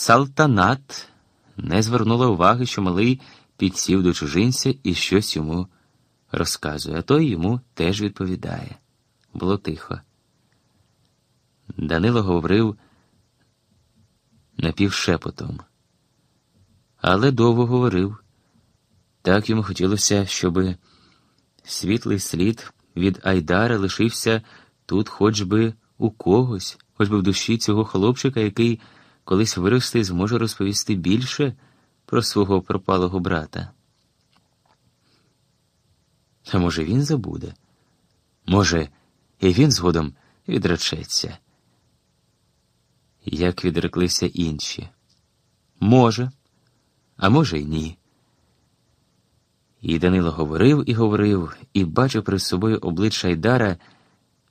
Салтанат не звернула уваги, що малий підсів до чужинця і щось йому розказує, а той йому теж відповідає. Було тихо. Данило говорив напівшепотом, але довго говорив. Так йому хотілося, щоби світлий слід від Айдара лишився тут хоч би у когось, хоч би в душі цього хлопчика, який колись виросте і зможе розповісти більше про свого пропалого брата. А може, він забуде? Може, і він згодом відречеться, як відреклися інші. Може, а може, й ні. І Данило говорив і говорив, і бачив перед собою обличчя Айдара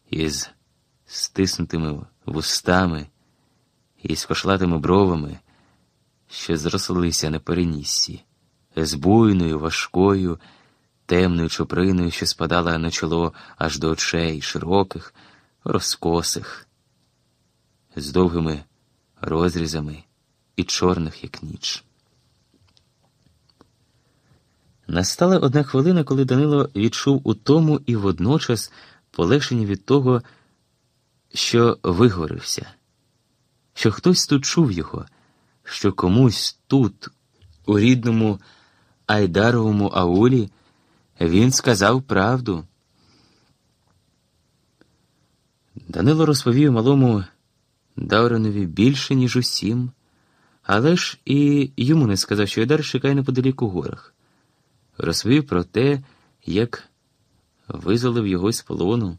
із стиснутими вустами і з кошлатими бровами, що зрослися на переніссі, з буйною, важкою, темною чуприною, що спадала на чоло аж до очей, широких, розкосих, з довгими розрізами і чорних, як ніч. Настала одна хвилина, коли Данило відчув утому і водночас полегшення від того, що виговорився, що хтось тут чув його, що комусь тут, у рідному Айдаровому аулі, він сказав правду. Данило розповів малому Дауренові більше, ніж усім, але ж і йому не сказав, що Айдар чекає неподалік у горах розповів про те, як визволив його з полону,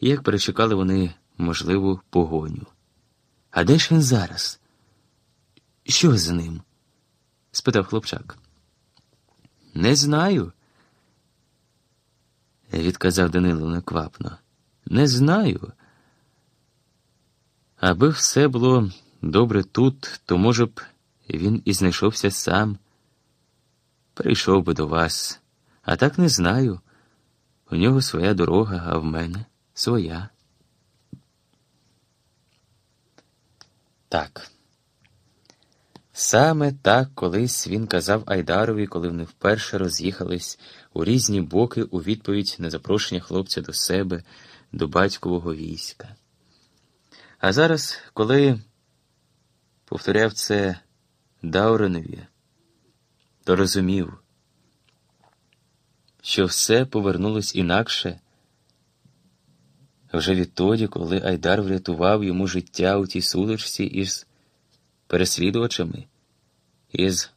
як перечекали вони можливу погоню. А де ж він зараз? Що з ним? спитав хлопчак. Не знаю, відказав Данило неквапно. Не знаю. Аби все було добре тут, то, може б, він і знайшовся сам. Прийшов би до вас, а так не знаю. У нього своя дорога, а в мене своя. Так. Саме так колись він казав Айдарові, коли вони вперше роз'їхались у різні боки у відповідь на запрошення хлопця до себе, до батькового війська. А зараз, коли повторяв це Дауренові, то розумів, що все повернулось інакше вже відтоді, коли Айдар врятував йому життя у тій сутичці із переслідувачами, із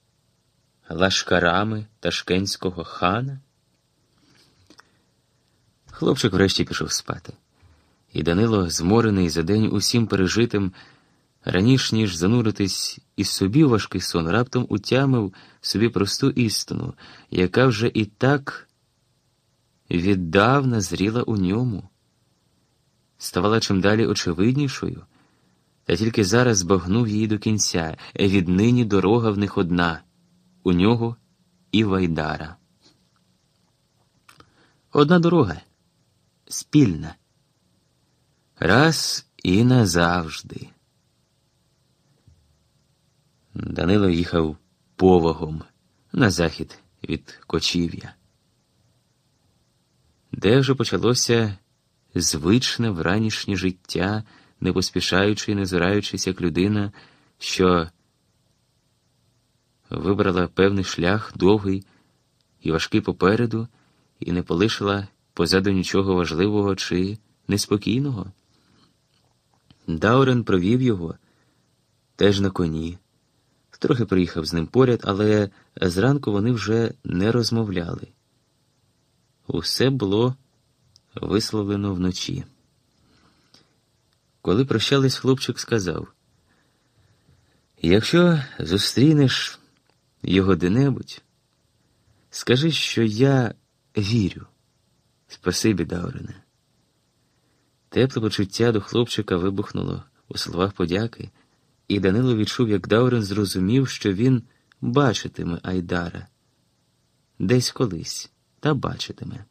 лашкарами ташкентського хана. Хлопчик врешті пішов спати, і Данило, зморений за день усім пережитим, раніш ніж зануритись із собі важкий сон, раптом утямив собі просту істину, яка вже і так віддавна зріла у ньому, ставала чим далі очевиднішою, та тільки зараз збагнув її до кінця. Віднині дорога в них одна у нього і Вайдара. Одна дорога спільна. Раз і назавжди. Данило їхав повагом на захід від кочів'я, де вже почалося звичне вранішнє життя, не поспішаючи і не зираючись, як людина, що вибрала певний шлях довгий і важкий попереду, і не полишила позаду нічого важливого чи неспокійного. Даурен провів його теж на коні трохи приїхав з ним поряд, але зранку вони вже не розмовляли. Усе було висловлено вночі. Коли прощались, хлопчик сказав: Якщо зустрінеш його де-небудь, скажи, що я вірю. Спасибі, Даурене. Тепле почуття до хлопчика вибухнуло у словах подяки і Данило відчув, як Даурен зрозумів, що він бачитиме Айдара десь колись та бачитиме.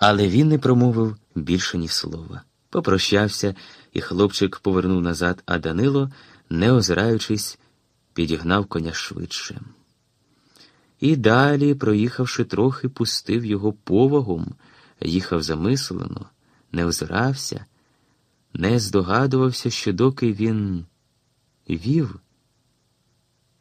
Але він не промовив більше ні слова. Попрощався, і хлопчик повернув назад, а Данило, не озираючись, підігнав коня швидше. І далі, проїхавши трохи, пустив його повагом, їхав замислено, не озирався, не здогадувався, що доки він вів,